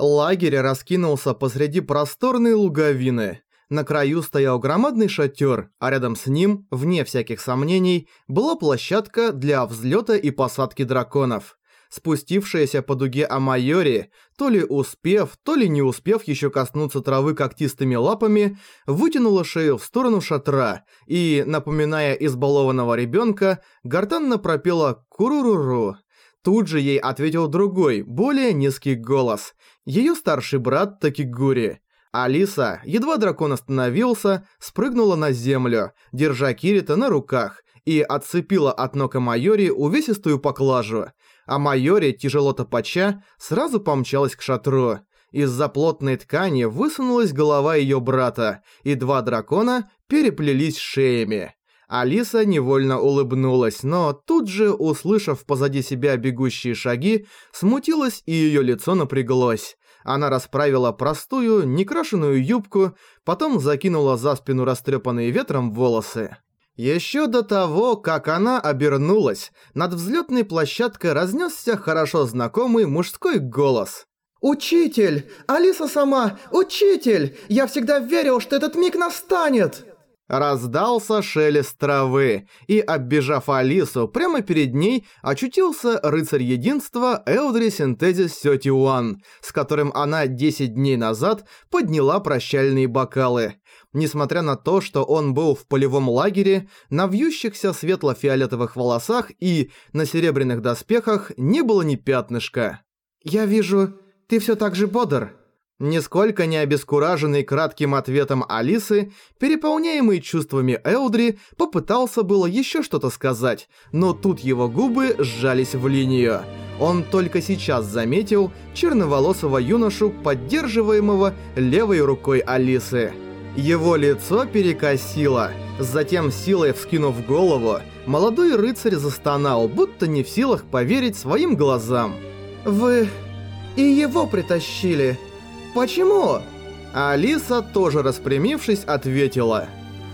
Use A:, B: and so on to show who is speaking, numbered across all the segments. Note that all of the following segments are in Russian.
A: Лагерь раскинулся посреди просторной луговины. На краю стоял громадный шатер, а рядом с ним, вне всяких сомнений, была площадка для взлета и посадки драконов. Спустившаяся по дуге Амайори, то ли успев, то ли не успев еще коснуться травы когтистыми лапами, вытянула шею в сторону шатра и, напоминая избалованного ребенка, гортанно пропела «Куруруру». Тут же ей ответил другой, более низкий голос. Её старший брат Такигури. Алиса, едва дракон остановился, спрыгнула на землю, держа Кирита на руках, и отцепила от ног Майори увесистую поклажу. А Майори, тяжело топача, сразу помчалась к шатру. Из-за плотной ткани высунулась голова её брата, и два дракона переплелись шеями. Алиса невольно улыбнулась, но тут же, услышав позади себя бегущие шаги, смутилась и её лицо напряглось. Она расправила простую, некрашенную юбку, потом закинула за спину растрепанные ветром волосы. Еще до того, как она обернулась, над взлетной площадкой разнесся хорошо знакомый мужской голос. «Учитель! Алиса сама! Учитель! Я всегда верил, что этот миг настанет!» Раздался шелест травы, и, оббежав Алису, прямо перед ней очутился рыцарь единства Элдри Синтезис Сётиуан, с которым она 10 дней назад подняла прощальные бокалы. Несмотря на то, что он был в полевом лагере, на вьющихся светло-фиолетовых волосах и на серебряных доспехах не было ни пятнышка. «Я вижу, ты всё так же бодр», Нисколько не обескураженный кратким ответом Алисы, переполняемый чувствами Элдри, попытался было еще что-то сказать, но тут его губы сжались в линию. Он только сейчас заметил черноволосого юношу, поддерживаемого левой рукой Алисы. Его лицо перекосило. Затем, силой вскинув голову, молодой рыцарь застонал, будто не в силах поверить своим глазам. «Вы... и его притащили...» «Почему?» Алиса, тоже распрямившись, ответила.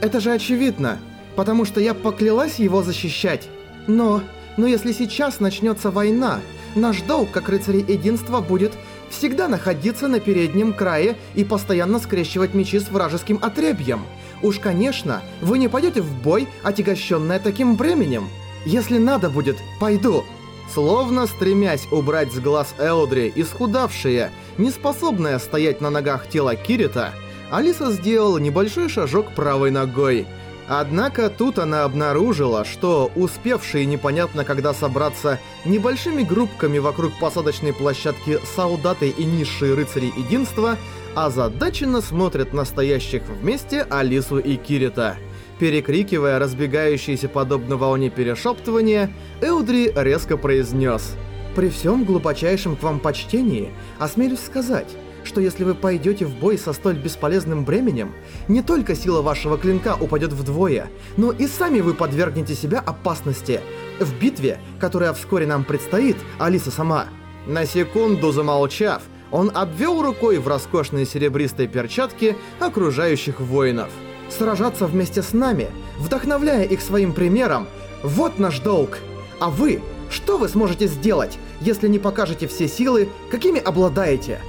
A: «Это же очевидно, потому что я поклялась его защищать. Но, но если сейчас начнется война, наш долг, как рыцарей единства, будет всегда находиться на переднем крае и постоянно скрещивать мечи с вражеским отребьем. Уж, конечно, вы не пойдете в бой, отягощенная таким бременем. Если надо будет, пойду». Словно стремясь убрать с глаз Элдри исхудавшее, неспособное стоять на ногах тело Кирита, Алиса сделала небольшой шажок правой ногой. Однако тут она обнаружила, что успевшие непонятно когда собраться небольшими группками вокруг посадочной площадки солдаты и низшие рыцари единства озадаченно смотрят на стоящих вместе Алису и Кирита. Перекрикивая разбегающиеся подобно волне перешептывания, Эудри резко произнес «При всем глубочайшем к вам почтении, осмелюсь сказать, что если вы пойдете в бой со столь бесполезным бременем, не только сила вашего клинка упадет вдвое, но и сами вы подвергнете себя опасности в битве, которая вскоре нам предстоит, Алиса сама». На секунду замолчав, он обвел рукой в роскошные серебристые перчатки окружающих воинов – сражаться вместе с нами, вдохновляя их своим примером, вот наш долг. А вы, что вы сможете сделать, если не покажете все силы, какими обладаете?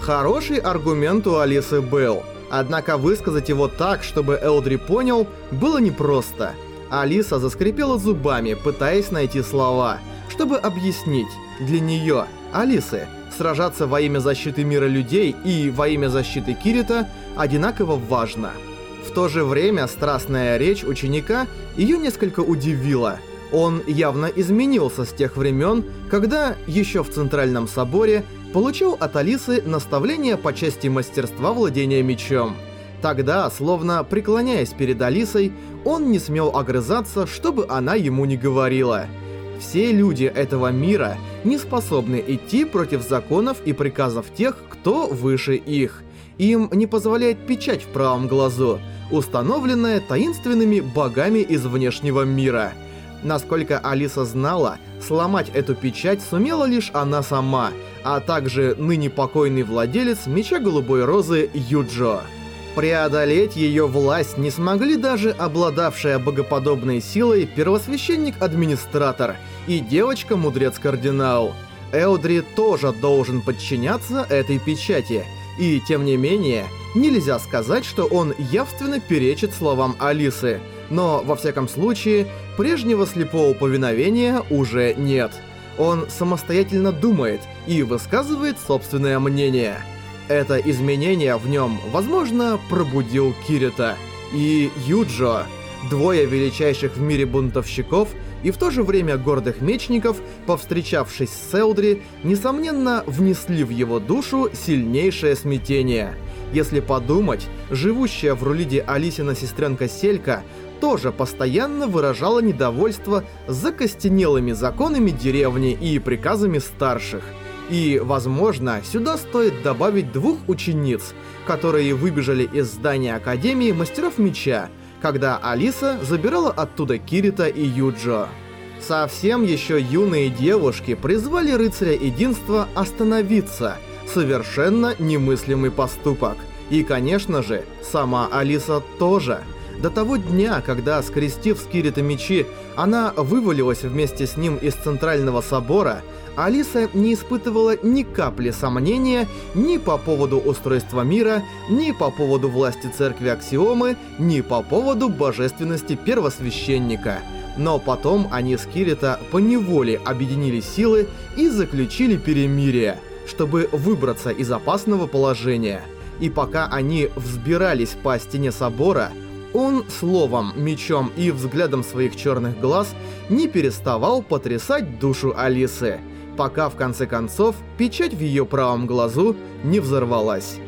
A: Хороший аргумент у Алисы был. Однако высказать его так, чтобы Элдри понял, было непросто. Алиса заскрипела зубами, пытаясь найти слова, чтобы объяснить. Для нее, Алисы, сражаться во имя защиты мира людей и во имя защиты Кирита одинаково важно то же время страстная речь ученика ее несколько удивила. Он явно изменился с тех времен, когда, еще в Центральном Соборе, получил от Алисы наставление по части мастерства владения мечом. Тогда, словно преклоняясь перед Алисой, он не смел огрызаться, чтобы она ему не говорила. Все люди этого мира не способны идти против законов и приказов тех, кто выше их. Им не позволяет печать в правом глазу – установленная таинственными богами из внешнего мира. Насколько Алиса знала, сломать эту печать сумела лишь она сама, а также ныне покойный владелец Меча Голубой Розы Юджо. Преодолеть ее власть не смогли даже обладавшая богоподобной силой первосвященник-администратор и девочка-мудрец-кардинал. Эудри тоже должен подчиняться этой печати, и тем не менее, нельзя сказать, что он явственно перечит словам Алисы, но, во всяком случае, прежнего слепого повиновения уже нет. Он самостоятельно думает и высказывает собственное мнение. Это изменение в нем, возможно, пробудил Кирита и Юджо, двое величайших в мире бунтовщиков и в то же время гордых мечников, повстречавшись с Селдри, несомненно, внесли в его душу сильнейшее смятение. Если подумать, живущая в Рулиде Алисина сестренка Селька тоже постоянно выражала недовольство закостенелыми законами деревни и приказами старших. И, возможно, сюда стоит добавить двух учениц, которые выбежали из здания Академии Мастеров Меча, когда Алиса забирала оттуда Кирита и Юджо. Совсем еще юные девушки призвали Рыцаря Единства остановиться. Совершенно немыслимый поступок. И, конечно же, сама Алиса тоже. До того дня, когда, скрестив с Кирита мечи, она вывалилась вместе с ним из Центрального Собора, Алиса не испытывала ни капли сомнения ни по поводу устройства мира, ни по поводу власти церкви Аксиомы, ни по поводу божественности первосвященника. Но потом они с Кирита поневоле объединили силы и заключили перемирие, чтобы выбраться из опасного положения. И пока они взбирались по стене собора, он словом, мечом и взглядом своих черных глаз не переставал потрясать душу Алисы пока в конце концов печать в ее правом глазу не взорвалась.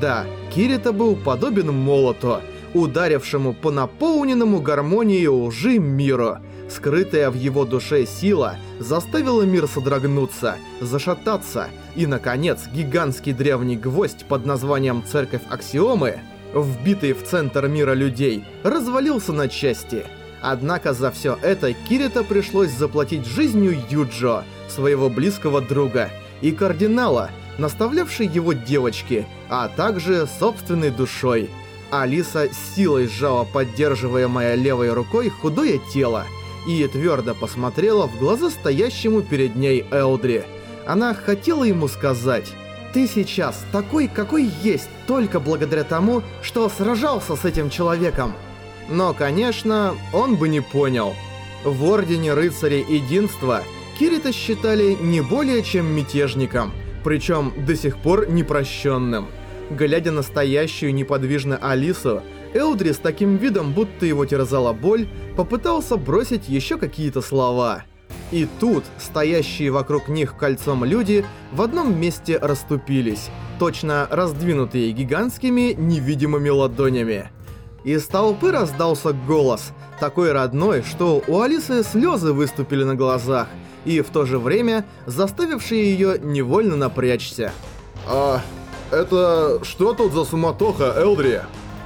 A: Да, Кирита был подобен молоту, ударившему по наполненному гармонией лжи миру. Скрытая в его душе сила заставила мир содрогнуться, зашататься, и, наконец, гигантский древний гвоздь под названием Церковь Аксиомы, вбитый в центр мира людей, развалился на части. Однако за все это Кирита пришлось заплатить жизнью Юджо, своего близкого друга, и кардинала, наставлявшей его девочки, а также собственной душой. Алиса силой сжала поддерживаемое левой рукой худое тело и твердо посмотрела в глаза стоящему перед ней Элдри. Она хотела ему сказать «Ты сейчас такой, какой есть, только благодаря тому, что сражался с этим человеком». Но, конечно, он бы не понял. В Ордене Рыцарей Единства – Кирита считали не более чем мятежником, причем до сих пор непрощенным. Глядя на стоящую неподвижно Алису, Элдри с таким видом, будто его терзала боль, попытался бросить еще какие-то слова. И тут стоящие вокруг них кольцом люди в одном месте расступились, точно раздвинутые гигантскими невидимыми ладонями. Из толпы раздался голос, такой родной, что у Алисы слезы выступили на глазах, и в то же время заставившие ее невольно напрячься.
B: «А это что тут за суматоха, Элдри?»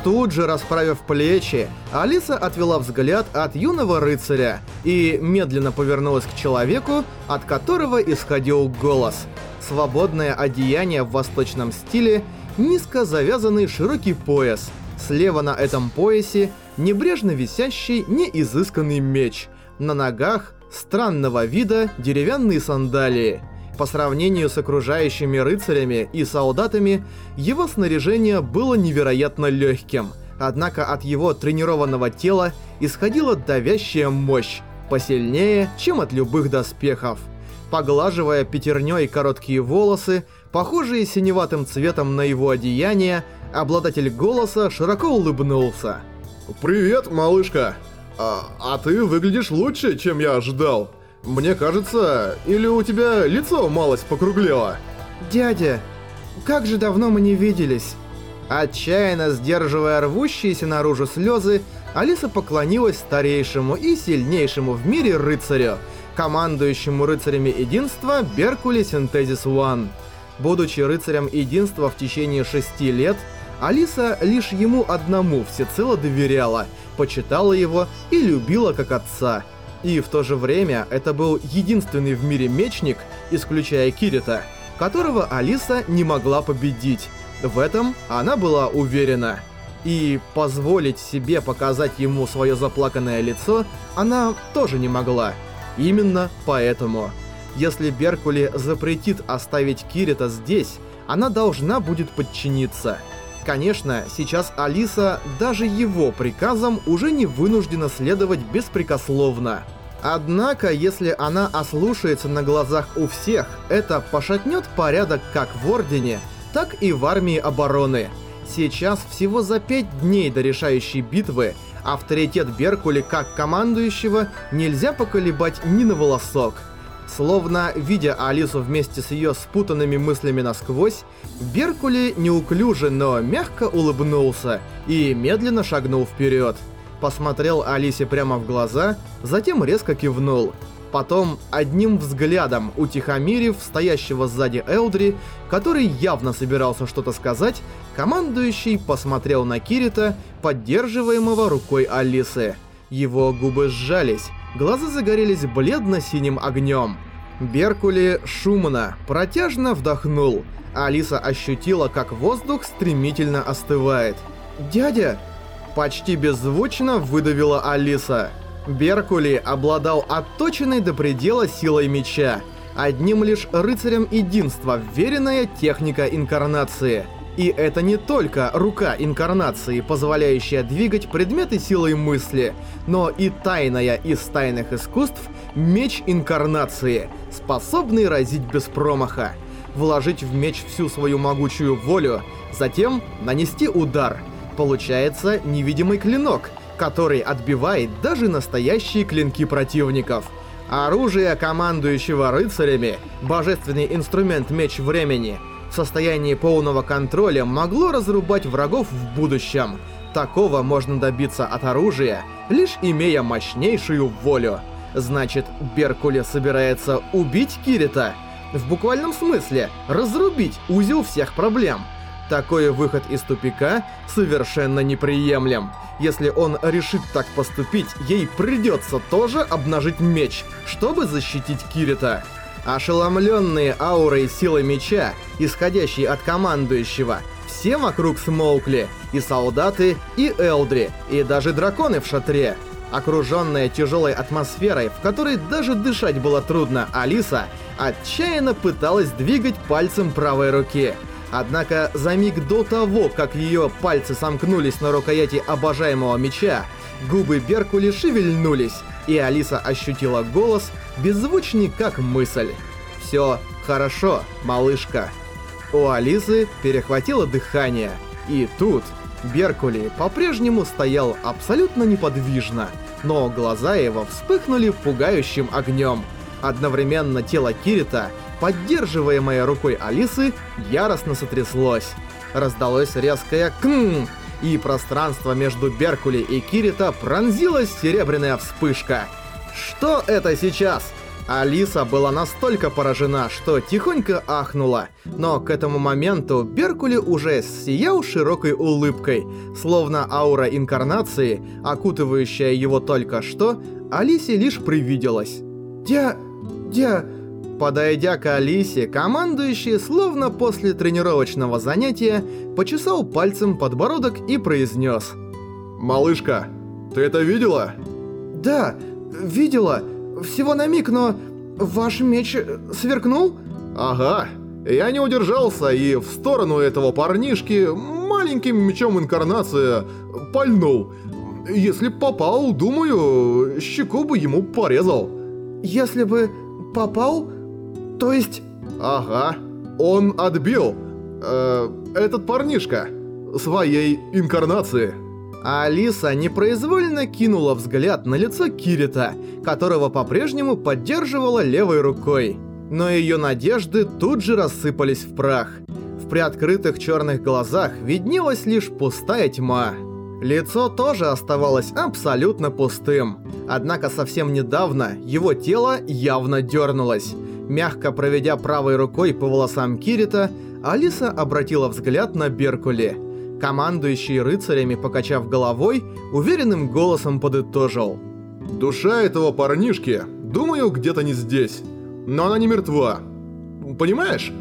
A: Тут же, расправив плечи, Алиса отвела взгляд от юного рыцаря и медленно повернулась к человеку, от которого исходил голос. Свободное одеяние в восточном стиле, низко завязанный широкий пояс. Слева на этом поясе небрежно висящий неизысканный меч. На ногах странного вида деревянные сандалии. По сравнению с окружающими рыцарями и солдатами, его снаряжение было невероятно легким, однако от его тренированного тела исходила давящая мощь, посильнее, чем от любых доспехов. Поглаживая пятерней короткие волосы, похожие синеватым цветом на его одеяние, обладатель голоса широко улыбнулся.
B: «Привет, малышка!» А, а ты выглядишь лучше, чем я ожидал. Мне кажется, или у тебя лицо малость покруглело?
A: Дядя, как же давно мы не виделись. Отчаянно сдерживая рвущиеся наружу слезы, Алиса поклонилась старейшему и сильнейшему в мире рыцарю, командующему рыцарями единства Беркули Синтезис Уан. Будучи рыцарем единства в течение шести лет, Алиса лишь ему одному всецело доверяла, почитала его и любила как отца. И в то же время это был единственный в мире мечник, исключая Кирита, которого Алиса не могла победить. В этом она была уверена. И позволить себе показать ему свое заплаканное лицо она тоже не могла. Именно поэтому. Если Беркули запретит оставить Кирита здесь, она должна будет подчиниться. Конечно, сейчас Алиса даже его приказам уже не вынуждена следовать беспрекословно. Однако, если она ослушается на глазах у всех, это пошатнет порядок как в Ордене, так и в армии обороны. Сейчас всего за пять дней до решающей битвы авторитет Беркули как командующего нельзя поколебать ни на волосок. Словно видя Алису вместе с ее спутанными мыслями насквозь, Беркули неуклюже, но мягко улыбнулся и медленно шагнул вперед. Посмотрел Алисе прямо в глаза, затем резко кивнул. Потом, одним взглядом утихомирив стоящего сзади Элдри, который явно собирался что-то сказать, командующий посмотрел на Кирита, поддерживаемого рукой Алисы. Его губы сжались, глаза загорелись бледно-синим огнем. Беркули шумно, протяжно вдохнул. Алиса ощутила, как воздух стремительно остывает. «Дядя!» Почти беззвучно выдавила Алиса. Беркули обладал отточенной до предела силой меча. Одним лишь рыцарем единства веренная техника инкарнации. И это не только рука инкарнации, позволяющая двигать предметы силой мысли, но и тайная из тайных искусств меч инкарнации, способный разить без промаха. Вложить в меч всю свою могучую волю, затем нанести удар. Получается невидимый клинок — который отбивает даже настоящие клинки противников. Оружие командующего рыцарями, божественный инструмент Меч Времени, состоянии полного контроля могло разрубать врагов в будущем. Такого можно добиться от оружия, лишь имея мощнейшую волю. Значит, Беркуле собирается убить Кирита? В буквальном смысле, разрубить узел всех проблем. Такой выход из тупика совершенно неприемлем. Если он решит так поступить, ей придется тоже обнажить меч, чтобы защитить Кирита. Ошеломленные аурой силы меча, исходящей от командующего, все вокруг смолкли, и солдаты, и элдри, и даже драконы в шатре. Окруженная тяжелой атмосферой, в которой даже дышать было трудно, Алиса отчаянно пыталась двигать пальцем правой руки — Однако за миг до того, как ее пальцы сомкнулись на рукояти обожаемого меча, губы Беркули шевельнулись, и Алиса ощутила голос, беззвучный как мысль. «Все хорошо, малышка». У Алисы перехватило дыхание, и тут Беркули по-прежнему стоял абсолютно неподвижно, но глаза его вспыхнули пугающим огнем. Одновременно тело Кирита — поддерживаемое рукой Алисы, яростно сотряслось. Раздалось резкое «кн», и пространство между Беркули и Кирита пронзилась серебряная вспышка. Что это сейчас? Алиса была настолько поражена, что тихонько ахнула. Но к этому моменту Беркули уже сиял широкой улыбкой, словно аура инкарнации, окутывающая его только что, Алисе лишь привиделась. «Дя... дя... Подойдя к Алисе, командующий, словно после тренировочного занятия, почесал пальцем подбородок и произнес.
B: «Малышка, ты это видела?»
A: «Да, видела. Всего на миг, но... Ваш меч сверкнул?»
B: «Ага. Я не удержался и в сторону этого парнишки маленьким мечом инкарнация пальнул. Если попал, думаю, щеку бы ему порезал».
A: «Если бы попал...» То есть...
B: Ага, он отбил, э, этот парнишка, своей инкарнации.
A: Алиса непроизвольно кинула взгляд на лицо Кирита, которого по-прежнему поддерживала левой рукой. Но ее надежды тут же рассыпались в прах. В приоткрытых черных глазах виднелась лишь пустая тьма. Лицо тоже оставалось абсолютно пустым. Однако совсем недавно его тело явно дернулось. Мягко проведя правой рукой по волосам Кирита, Алиса обратила взгляд на Беркули. Командующий рыцарями, покачав головой, уверенным голосом подытожил.
B: «Душа этого парнишки, думаю, где-то не здесь. Но она не мертва. Понимаешь,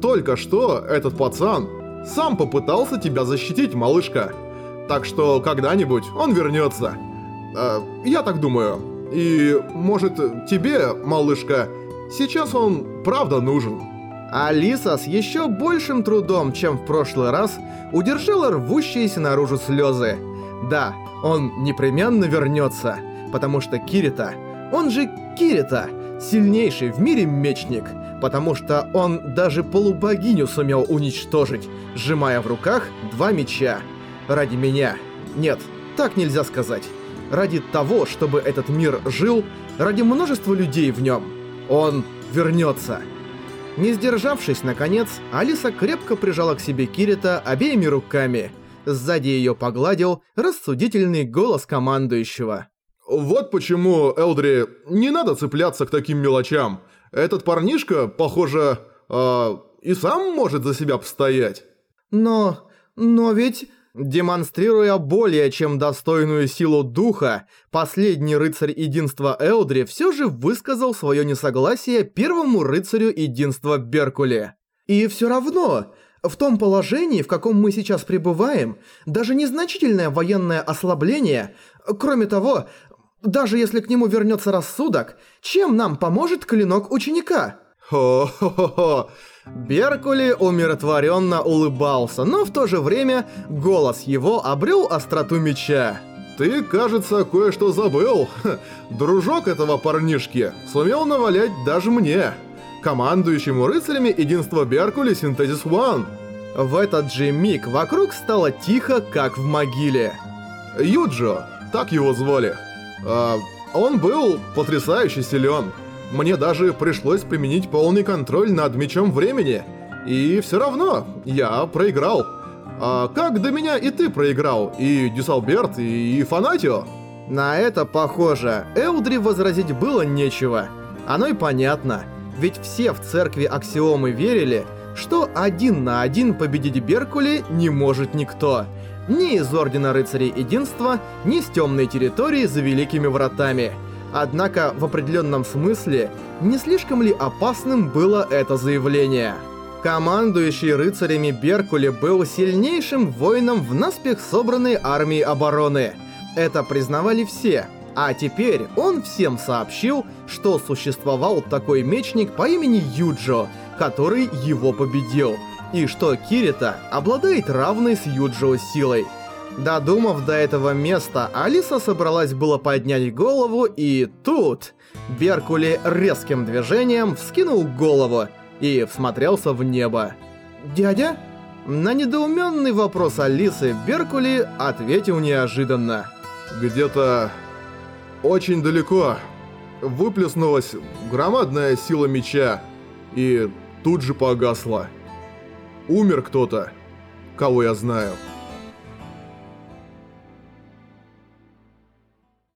B: только что этот пацан сам попытался тебя защитить, малышка. Так что когда-нибудь он вернется. Э, я так думаю. И, может, тебе, малышка, Сейчас он правда нужен.
A: Алиса с еще большим трудом, чем в прошлый раз, удержала рвущиеся наружу слезы. Да, он непременно вернется, потому что Кирита, он же Кирита, сильнейший в мире мечник, потому что он даже полубогиню сумел уничтожить, сжимая в руках два меча. Ради меня. Нет, так нельзя сказать. Ради того, чтобы этот мир жил, ради множества людей в нем. Он вернется. Не сдержавшись, наконец, Алиса крепко прижала к себе Кирита обеими руками. Сзади ее погладил рассудительный голос командующего.
B: Вот почему, Элдри, не надо цепляться к таким мелочам. Этот парнишка, похоже, э, и сам может за себя постоять.
A: Но... но ведь... Демонстрируя более чем достойную силу духа, последний рыцарь единства Элдри все же высказал свое несогласие первому рыцарю единства Беркуле. И все равно, в том положении, в каком мы сейчас пребываем, даже незначительное военное ослабление, кроме того, даже если к нему вернется рассудок, чем нам поможет клинок ученика?
B: Хо-хо-хо.
A: Беркули умиротворенно улыбался, но в то же время голос его обрел остроту меча.
B: Ты, кажется, кое-что забыл. Дружок этого парнишки сумел навалять даже мне, командующему рыцарями единства Беркули Синтезис One.
A: В этот же миг вокруг стало тихо, как в могиле.
B: Юджио, так его звали. А, он был потрясающе силен. Мне даже пришлось применить полный контроль над мечом времени. И все равно, я проиграл. А как до меня и ты проиграл, и Дюсолберт, и, и Фанатио?
A: На это похоже. Элдри возразить было нечего. Оно и понятно. Ведь все в церкви Аксиомы верили, что один на один победить Беркули не может никто. Ни из Ордена Рыцарей Единства, ни с темной территории за Великими Вратами. Однако, в определенном смысле, не слишком ли опасным было это заявление? Командующий рыцарями Беркули был сильнейшим воином в наспех собранной армии обороны. Это признавали все. А теперь он всем сообщил, что существовал такой мечник по имени Юджо, который его победил, и что Кирита обладает равной с Юджо силой. Додумав до этого места, Алиса собралась было поднять голову, и тут... Беркули резким движением вскинул голову и всмотрелся в небо. «Дядя?» На недоуменный вопрос Алисы Беркули ответил неожиданно.
B: «Где-то очень далеко выплеснулась громадная сила меча и тут же погасла. Умер кто-то, кого я знаю».